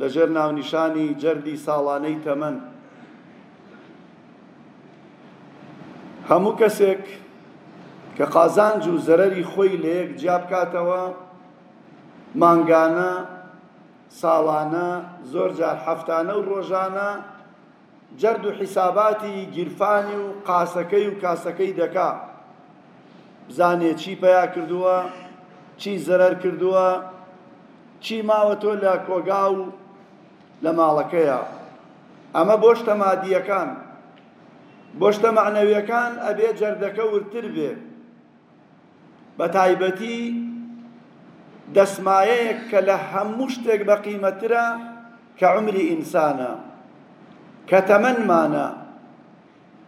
لەژێر ناونیشانی جەردی ساڵانەی تەمەن هەموو کەسێک کە قازانج و زەرەری خۆی لە یەک جیا بکاتەوە مانگانە ساڵانە زۆر جار هەفتانە و ڕۆژانە جەرد و حیساباتی گیرفانی و قاسەکەی و کاسەکەی دەکا بزانێ چی پیا کردووە چی زەرەر کردووە چی ماوە تۆ لە کۆگا و لە ماڵەکەیە ئەمە بۆشتە مادیەکان بۆشتە معنەویەکان ئەبێ جەردەکە ورتر بێ بەتایبەتی دەسمایەیەک کە لە هەموو شتێک بە قیمەترە کە عمری ئینسانە کە تەمەنمانە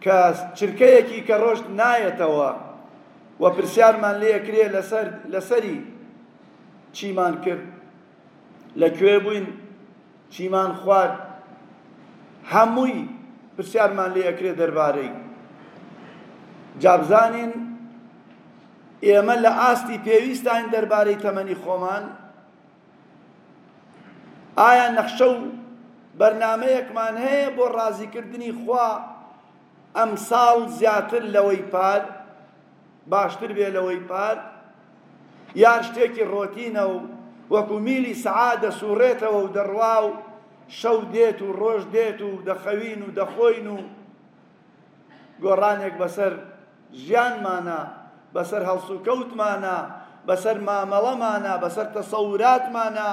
کە چرکەیەکی کە ڕۆشت نایەتەوە و پرسیارمان لێ کرێ لەسەر لەسەری چیمان کرد لە کوێ بووین؟ چیمان خوارد؟ هەمووی پرسیارمان لێ ئەکرێ دەربارەی. جا بزانین ئێمە لە ئاستی پێویستاین دەربارەی تەمەنی خۆمان ئایا نەخشە و بەرنمەیەکمان هەیە بۆ ڕازیکردنی خوا ئەمساڵ زیاتر لەوەی پار باشتر بێ لەوەی پار یان شتێکی ڕۆتینە و وەکو میلی سەعا دەسوڕێتەوە و دەڕوا و شەو دێت و ڕۆژ دێت و دەخەوین و دەخۆین و گۆڕانێک بەسەر ژیانمانە بەسەر هەڵسوکەوتمانە بەسەر مامەڵەمانە بەسەر تەسەوراتمانە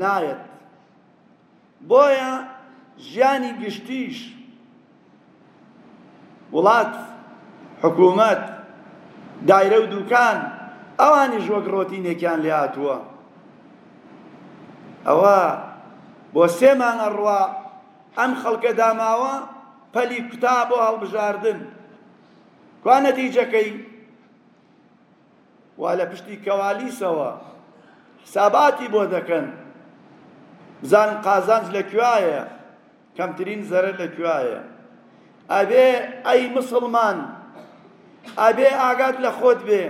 نایەت بۆیە ژیانی گشتیش وڵات، حکوومەت، دایرە و دووکان ئەوانیش وەک ڕۆتینێکیان لێ هاتووە. ئەوە بۆ سێ مانگە ڕوا ئەم خەڵکە داماوە پەلی کوتا بۆ هەڵبژاردن. کوا نەتیجەکەی؟ وا لە پشتی کوالیسەوە حساباتی بۆ دەکەن بزانن قازانج لە کوایە کەمترین زەرەر لە کوایە ئەبێ ئەی مسلمان ئەبێ ئاگات لە خۆت بێ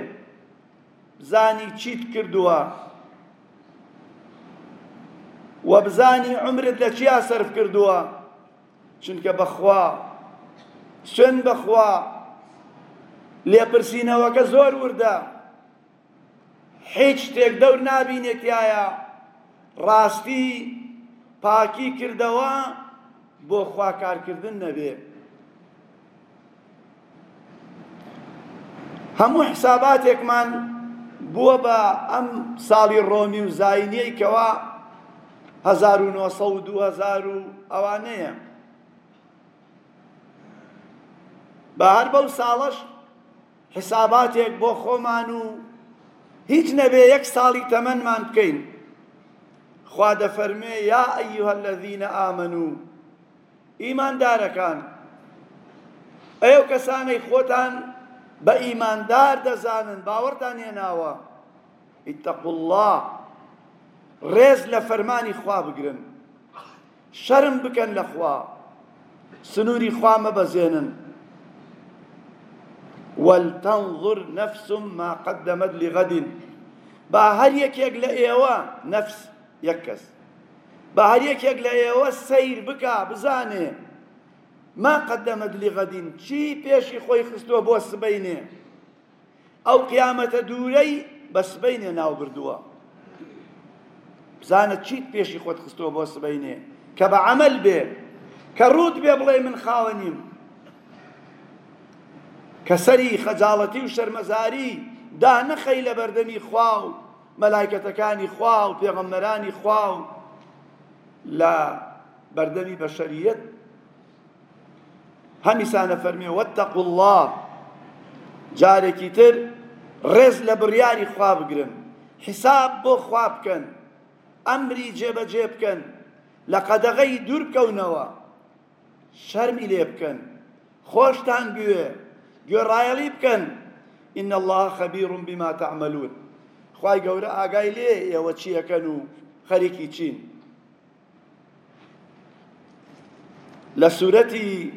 بزانی چیت کردووە و بزانی عمرت لە چیا سەرف کردووە چونکە بەخوا سوێن بەخوا لێپرسینەوەکە زۆر وردە هیچ شتێک دەور نابینێ تایە ڕاستی پاکی کردەوە بۆ خوا کارکردن نەبێ هەموو حساباتێکمان بووە بە ئەم ساڵی ڕۆمی و زاینیەی کەوا هەزار و نۆ سەد و دوو هەزار و ئەوانەیە بە هەر بەو ساڵەش حساباتێک بۆ خۆمان و هیچ نەبێ یەک ساڵی تەمەنمان بکەین خوا دەفەرمێ یا ئەیها الذین آمنوا ئیماندارەکان، ئەی ئەو کەسانەی خۆتان بە ئیماندار دەزانن، باوەڕتان هێناوە، اتقوا اللە، ڕێز لە فەرمانی خوا بگرن، شەرم بکەن لە خوا، سنووری خوا مەبەزێنن، ولتنظر نفس ما قدمت لغد، با هەر یەکێک لە ئێوە، نەفس، یەک کەس با هەر یەکێک لە ئێوە سەیر بکا بزانێ ما قدمت لغدین چی پێشی خۆی خستووە بۆ سبەینێ ئەو قیامەتە دوورەی بە سبەینێ ناو بردووە بزانە چیت پێشی خۆت خستووە بۆ سبەینێ کە بە عمل بێ کە ڕوت بێ بڵێ من خاوەنیم کە سەری خەجاڵەتی و شەرمەزاری دا نەخەی لە بەردەمی خوا و مەلایکەتەکانی خوا و پێغەمبەرانی خوا و لە بەردەمی بەشەریەت هەمیسانە فەرمی وەتەقوا الله جارێکی تر ڕێز لە بڕیاری خوا بگرن حساب بۆ خوا بکەن ئەمری جێبەجێ بکەن لە قەدەغەی دوورکەونەوە شەرمی لێ بکەن خۆشتان بوێ گوێڕایەڵی بکەن ان الله خبیر بما تعملون خوای گەورە ئاگای لێ ئێوە چیەکەن و خەریکی چین لە سورەتی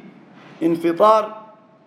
انفطار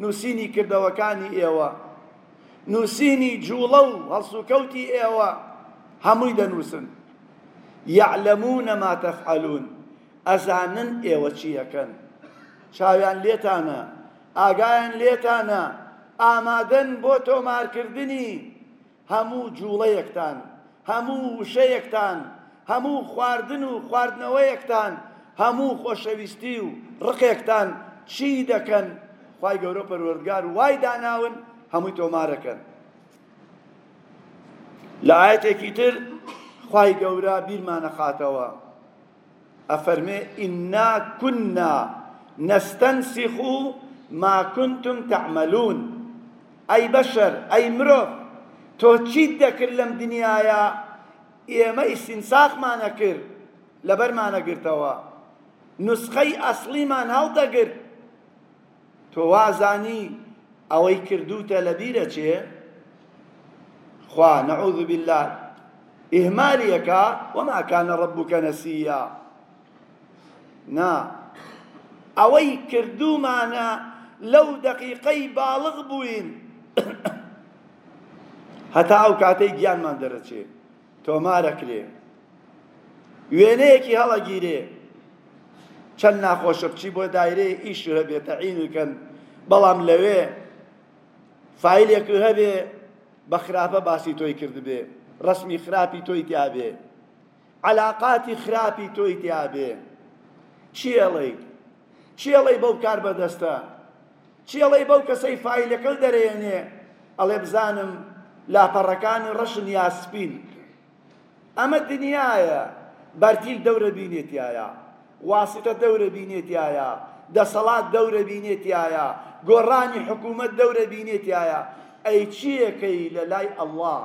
نووسینی کردەوەکانی ئێوە، نووسینی جووڵە و هەڵسوکەوتی ئێوە هەمووی دەنووسن. یەعلەموونە ما تەفعەلوون ئەزانن ئێوە چی ئەکەن. چاویان لێتانە، ئاگایان لێتانە، ئامادەن بۆ تۆمارکردنی هەموو جووڵەیەکتان، هەموو وشەیەکتان، هەموو خواردن و خواردنەوەیەکتان، هەموو خۆشەویستی و ڕقێکتان چی دەکەن؟ خوای گەورە و پەروەردگار وای داناون هەمووی تۆمارەکەن. لە ئایەتێکی تر خوای گەورە بیرمان ئەخاتەوە ئەفەرمێ ئینا کوننا نەستەنسیخ ما کونتم تەعمەلوون ئەی بەشەر ئەی مرۆڤ تۆ چیت دەکرد لەم دنیایە ئێمە ئیستینساخمان ئەکرد لەبەرمان ئەگرتەوە نوسخەی ئەسڵیمان هەڵدەگرت تۆ وازانی ئەوەی کردووتە لەبیر ئەچێ خوا نعوذ باللە ئیهمالی ئەکا وما کان ربک نسیا نا ئەوەی کردومانە لەو دەقیقەی باڵغ بووین هەتا ئەو کاتەی گیانمان دەرەچێ تۆمارەکرێ وێنەیەکی هەڵەگیرێ چەند ناخۆشە بچی بۆ دایرەیە ئیش هەبێ تەعین کەن بەڵام لەوێ فایلێک هەبێ بە خراپە باسی تۆی کردبێ ڕسمی خراپی تۆی تیابێ علااقاتی خراپی تۆی تیابێ چیەڵی چی ئەڵێی بەو کاربەدەستە چی ئەڵێی بەو کەسەی فایلەکەل دەرێنێ ئەڵێ بزانم لاپەڕەکانی ڕەشن یا سپین ئەمە دنیاە بەرتیل دەورە بینێتایە واسیتە دەورە بینێتایە دەسەڵات دەورە بینێتایە گۆڕانی حکوومەت دەورە بینێتایە ئەی چیەکەی لە لای ئەڵڵاه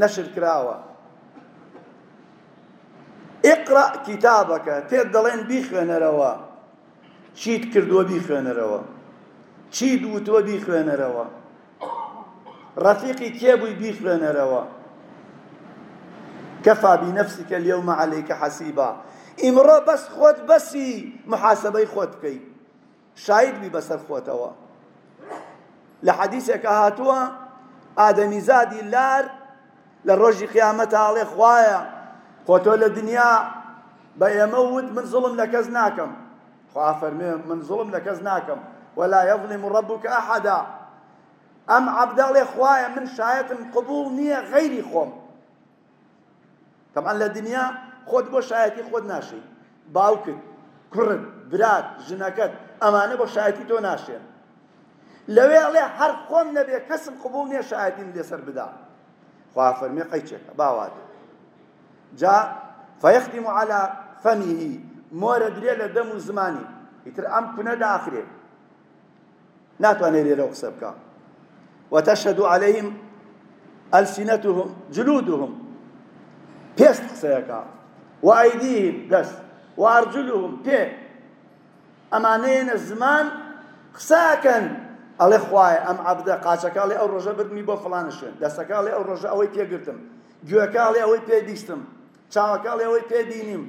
نەشر کراوە. اقرا کتابەکە پێت دەڵێن بیخوێنەرەوە چیت کردووە بیخوێنەرەوە چیت وتووە بیخوێنەرەوە ڕەفیقی کێ بووی بیخوێنەرەوە کەفا بینەفسیکە اليوم عليك حسیبا ئیمڕۆ بەس خۆت بەسی محاسبەی خۆت بکەی شاهید بی بەسەر خۆتەوە لە حەدیثێکە هاتووە ئادەمیزادی لار لە ڕۆژی قیامەت ئاڵێ خوایە خۆ تۆ لە دنیا بە ئێمە وت من زڵم لە کەس ناکەم خوا فەرمێ من زڵم لە کەس ناکەم ولا يظلم ربك احدا ئەم عەبداڵێ خوایە من شایەتم قبول نییە غەیری خۆم تەبعەن لە دنیا خۆت بۆ شایەتی خۆت ناشێی باوکت کوڕت برات ژنەکەت ئەمانە بۆ شایەتی تۆ ناشێن لەوێ ئەڵێ هەر خۆم نەبێ کەسم قبول نییە شایەتیم لێسەر بدا خوا فەرمی قەیچێکە باوات جا فیختم على فمیه مۆرە درێ لە دەم و زمانی ئیتر ئەم کونە داخرێ ناتوانێ لێرەوە قسە بکا وتشهد عليهم ألسنتهم جلودهم پێست قسەیەکە وأيديهم دەست وأرجلهم پێ ئەمانەیەنە زمان قساکەن ئەڵێ خوایە ئەم عەبدە قاچەکە ئەڵێ ئەو ڕۆژە بردمی بۆ فڵانە شوێن دەستەکە ئەڵێ ئەو ڕۆژە ئەوەی پێگرتم گوێکە ئەڵێ ئەوەی پێ بیستم چاوەکە ئەڵێ ئەوەی پێ بینیم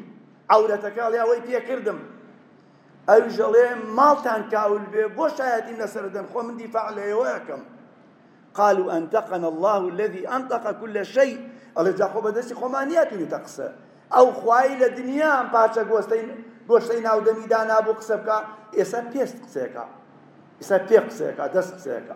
عەورەتەکە ئەڵێ ئەوەی پێ کردم ئەویش ئەڵێ ماڵتان کاول بێ بۆ شایەتیم لەسەر دەن خۆ من دیفاع لە ئێوە ئەکەم قالوا أنتقنا الله الذي أنطق كل شيء ئەڵێ جا خۆ بەدەستی خۆمان نیاتونێتە قسە ئەو خوای لە دنیا ئەم پارچە گۆستەی گۆشتەی ناودەمی دانا بۆ قسە بکە ئێستا پێست قسەکە ئێستا پێ قسەکە دەست قسەکە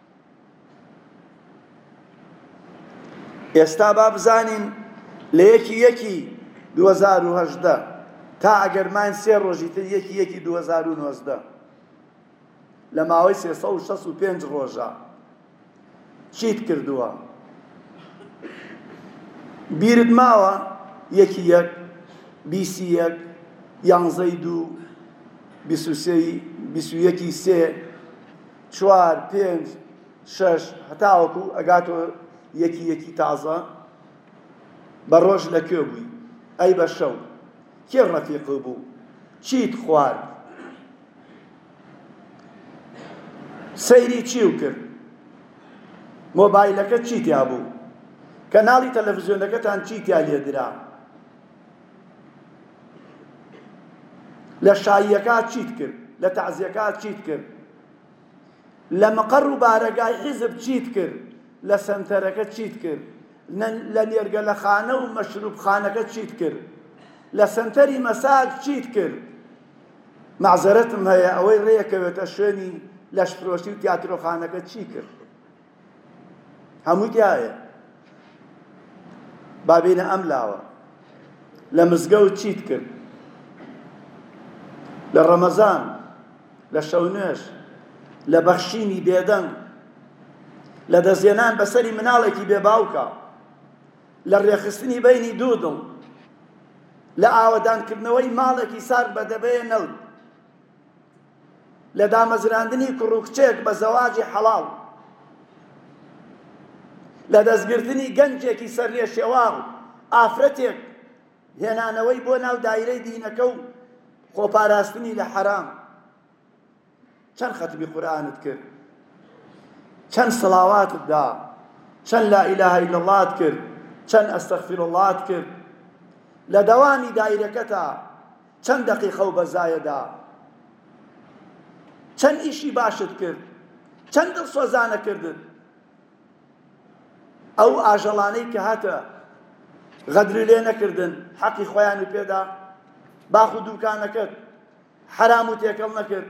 ئێستا با بزانین لە یەکی یەکی دوو هەزار و هەژدە تا ئەگەر ماین سێ ڕۆژی تر یەکی یەکی دوو هەزار و نۆزدە لە ماوەی سێ سەد و شەست و پێنج ڕۆژە چیت کردووە بیرت ماوە یەکی یەک بیسی یەک یانزەی دوو بیست و سێی بیست و یەکی سێ چوار پێنج شەش هەتاوەکو ئەگاتۆ یەکی یەکی تازە بە ڕۆژ لە کوێ بووی ئەی بە شەو کێ ڕەفیق بوو چیت خوارد سەیری چی و کرد مۆبایلەکە چی تیا بوو کەناڵی تەلەڤزیۆنەکەتان چی تیا لێدرا لە شاییەکە چیت کرد لە تەعزیەکە چیت کرد لە مقەڕ و بارەگای حیزب چیت کرد لە سەنتەرەکە چیت کرد لە نێرگە لە خانە و مەشروب خانەکە چیت کرد لە سەنتەری مەساج چیت کرد معزەرەتم هەیە ئەوەی ڕێکەوێتە شوێنی لەشفرۆشی و تیاترۆخانەکە چی کرد هەمووی دیارە بابینە ئەم لاوە لە مزگەوت چیت کرد لە ڕەمەزان لە شەونێش لە بەخشینی بێدەنگ لە دەستێنان بەسەری مناڵێکی بێ باوکە لە ڕێخستنی بینی دوو دڵ لە ئاوەدانکردنەوەی ماڵێکی سارد بە دەبەیە نەوت لە دامەزراندنی کوڕ و کچێک بە زەواجی حەڵاڵ، لە دەستگرتنی گەنجێکی سەرلێشێواو و ئافرەتێک هێنانەوەی بۆ ناو دایرەی دینەکە و خۆپاراستنی لە حەرام. چەند خەتمی قورئانت کرد؟ چەند سڵاواتت دا؟ چەند لا ئیلاهە ئیلا اللەت کرد؟ چەند ئەستەغفیرڵڵات کرد؟ لە دەوامی دایرەکەتا چەند دەقیقە و بەزایەدا چەند ئیشی باشت کرد چەند دڵسۆزانە کردت ئەو ئاژەڵانەی کە هاتە غەدری لێ نەکردن حەقی خۆیانی پێدا باخ و دووکانەکەت حرام و تێکەڵ نەکرد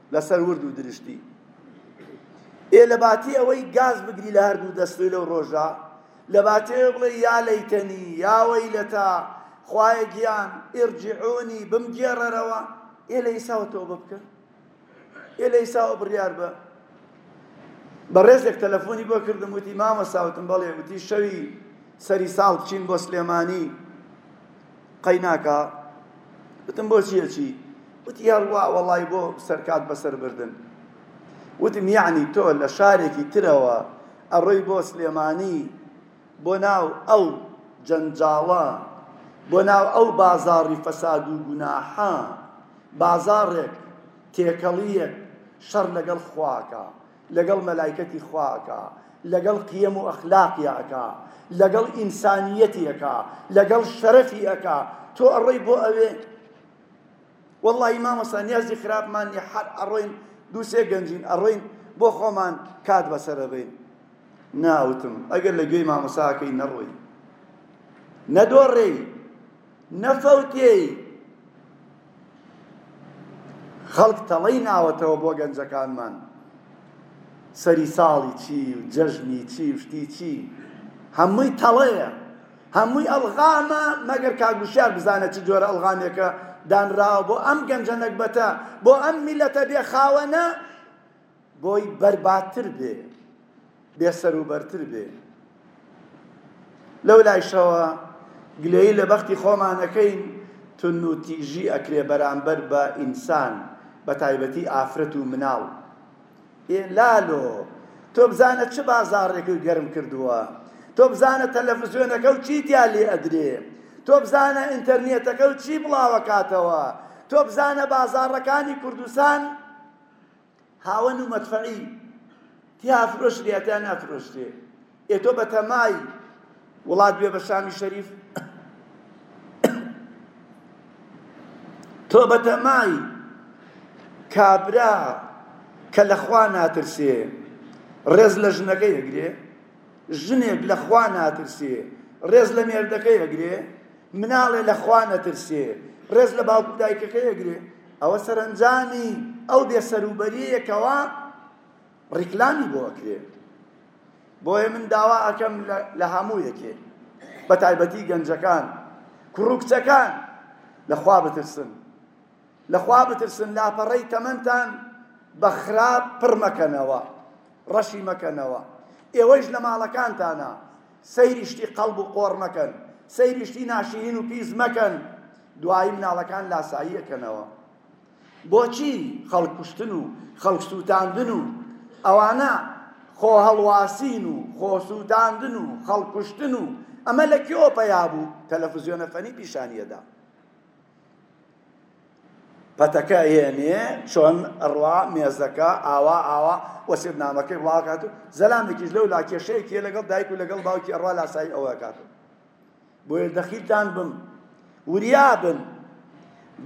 لەسەر ورد و درشتی. ئێ لەباتی ئەوەی گاز بگری لە هەردوو دەستوی لەو ڕۆژە لەباتێوێ بڵێی یا لەیتەنی یا وەیلەتا خوایە گیان ارجعونی بمگێڕەرەوە ئێ لە ئیساوە تۆبە بکە ئێ لە ئیساوە بڕیار بە بەڕێزێک تەلەفۆنی بۆ کردم وتی مامە ساوتم بەڵێ وتی شەوی سەری ساڵ بچین بۆ سلێمانی قەیناکا وتم بۆچی ئەچی وتی هەڵوا وەڵای بۆ سەرکات بەسەر بردن وتم یعنی تۆ لە شارێکی ترەوە ئەڕۆی بۆ سلێمانی بۆ ناو ئەو جەنجاڵە بۆ ناو ئەو بازاڕی فەساد و گوناحە بازاڕێک تێکەڵیەک شەڕ لەگەڵ خواکە لەگەڵ مەلایکەتی خوا ئەکا لەگەڵ قیەم و ئەخلاقی ئەکا لەگەڵ ئینسانیەتی ئەکا لەگەڵ شەرەفی ئەکا تۆ ئەڕۆی بۆ ئەوێ واللهی مامۆستا نیازی خراپمان نیە حەر ئەڕۆین دووسێ گەنجین ئەڕۆین بۆ خۆمان کات بەسەرەبین ناوتم ئەگەر لە گوێی مامۆساکەی نەڕۆی نەدۆڕێی نەفەوتێی خەڵک تەڵەی ناوەتەوە بۆ گەنجەکانمان سەری ساڵی چی و جەژنی چی و شتی چی هەمووی تەڵەیە هەمووی ئەڵغامە مەگەر کاگوشیار بزانە چ جۆرە ئەڵغامێکە دانراوە بۆ ئەم گەنجە نەگبەتە بۆ ئەم میلەتە بێ خاوەنە بۆی بەرباتر بێ بێسەروبەرتر بێ لەو لایشەوە گلەیی لە بەختی خۆمانەکەین تون و تیژی ئەکرێ بەرامبەر بە ئینسان بە تایبەتی ئافرەت و مناڵ ئێ لالۆ تۆ بزانە چ بازاڕێکی گەرم کردووە تۆ بزانە تەلەفزیۆنەکە و چی تیا لێ ئەدرێ تۆ بزانە ئینتەرنێتەکە و چی بڵاوەکاتەوە تۆ بزانە بازاڕەکانی کوردستان هاوەن و مەدفەعی تیا فرۆشرێ یا تیا نافرۆشرێ ئێ تۆ بە تەمای وڵات بێ بە شامی شەریف تۆ بە تەمای کابرا کە لە خوا ناترسێ ڕێز لە ژنەکەی هەگرێ ژنێک لە خوا ناترسێ ڕێز لە مێردەکەی هەگرێ مناڵێ لە خوا نەترسێ ڕێز لە باوکو دایکەکەی هەگرێ ئەوە سەرەنجامی ئەو بێسەروبەریەیە کەوا ڕیکلامی بۆ ئەکرێ بۆیە من داوا ئەکەم لە هەموو یەکێ بە تایبەتی گەنجەکان کوڕوکچەکان لەخوا بترسن لەخوا بترسن لاپەڕەی تەمەنتان بە خراپ پڕ مەکەنەوە ڕەشی مەکەنەوە ئێوەیش لە ماڵەکانتانە سەیری شتی قەڵب و قۆڕ مەکەن، سەیری شتی ناشیرین و پیس مەکەن، دوایی مناڵەکان لاسایی ئەکەنەوە. بۆچی خەڵک کوشتن و خەڵک سووتاندن و ئەوانە خۆ هەڵواسین و خۆ سووتاندن و خەڵک کوشتن و ئەمە لە کوێوە پەیا بوو؟ تەلەفزیۆنە فەنی پیشانی ئەدا. پەتەکە ئەهێنێ چۆن ئەڕوا مێزەکە ئاوا ئاوا و سیرنامەکەی بڵاو ئەکات و زەلامێکیش لەو لا کێشەیەکی هەیە لەگەڵ دایک و لەگەڵ باوکی ئەڕوا لاسایی ئەوە ئەکات بۆیە دەخیلتان بم وریا بن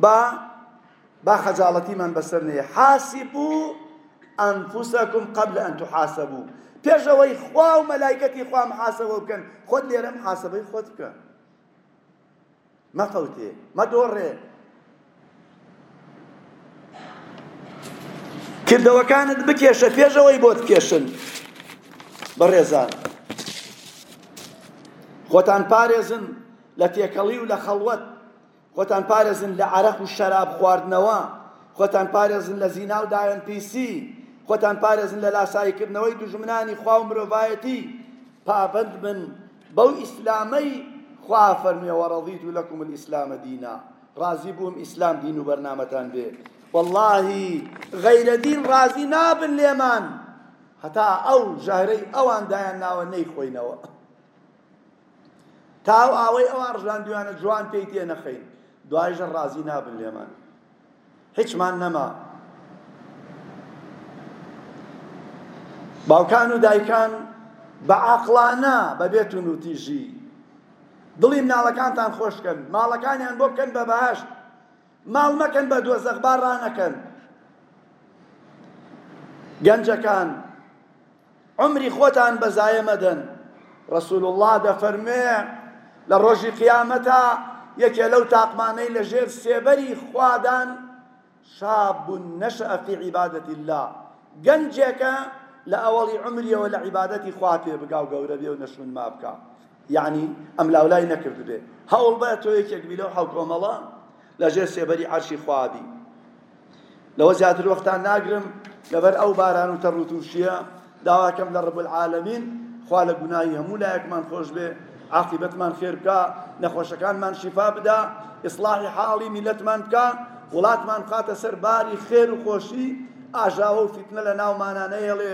با با خەجاڵەتیمان بەسەر نەیە حاسبو ئەنفوسەکم قبل ئەن تحاسبو پێش ئەوەی خوا و مەلایکەتی خوا محاسبە بکەن خۆت لێرە محاسبەی خۆت بکە مەفەوتێ مەدۆڕێ کردەوەکانت بکێشە پێش ئەوەی بۆت کێشن بەڕێزان خۆتان پارێزن لە تێکەڵی و لە خەڵوەت خۆتان پارێزن لە عەرەق و شەراب خواردنەوە خۆتان پارێزن لە زینا و دایەن پیسی خۆتان پارێزن لە لاساییکردنەوەی دوژمنانی خوا و مرۆڤایەتی پابەند بن بەو ئیسلامەی خوا فەرموویە وەڕەضیت لەکم الاسلام دینا ڕازی بووم ئیسلام دین و بەرنامەتان بێ واللهی غەیرە دین ڕازی نابن لێمان هەتا ئەو ژەهرەی ئەوان دایان ناوە نەیخۆینەوە تاو ئاوەی ئەوان ڕژاندویانە جوان پێی تێ نەخەین دوایژە ڕازی نابن لێمان هیچمان نەما. باوکان و دایکان بە عاقڵانە بە بێ توندوتیژی دڵی مناڵەکانتان خۆش بکەن، ماڵەکانیان بۆ بکەن بە بەهەشت، ماڵ مەکەن بە دۆزەخ، با ڕانەکەن. گەنجەکان عومری خۆتان بە زایە مەدەن. رسول اللە دەفەرموێ، لە ڕۆژی قیامەتا یەکێ لەو تاقمانەی لە ژێر سێبەری خوادان شاب نشأ فی عبادە اللە گەنجێکە لە ئەوەڵی عومریەوە لە عبادەتی خوا تێبگاو گەورەبێ و نەشونما بکا. یەعنی ئەملاولای نەکردبێ هەوڵبە تۆ یەکێک بی لەو حەو کۆمەڵە لەژێر سێبەری عەرشی خوا بی لەوە زیاتر وەختان ناگرم لەبەر ئەو باران و تەڕوتوشیە داواکەم لە ڕب العالمین خوا لە گوناهی هەموو لایەکمان خۆش بێ عاقبەتمان خێر بکە نەخۆشەکانمان شیفا بدا ئیسلاحی حاڵی میلەتمان بکە وڵاتمان بخاتە سەر باری خێر و خۆشی ئاژاوە و فیتنە لە ناومانانەیەڵێ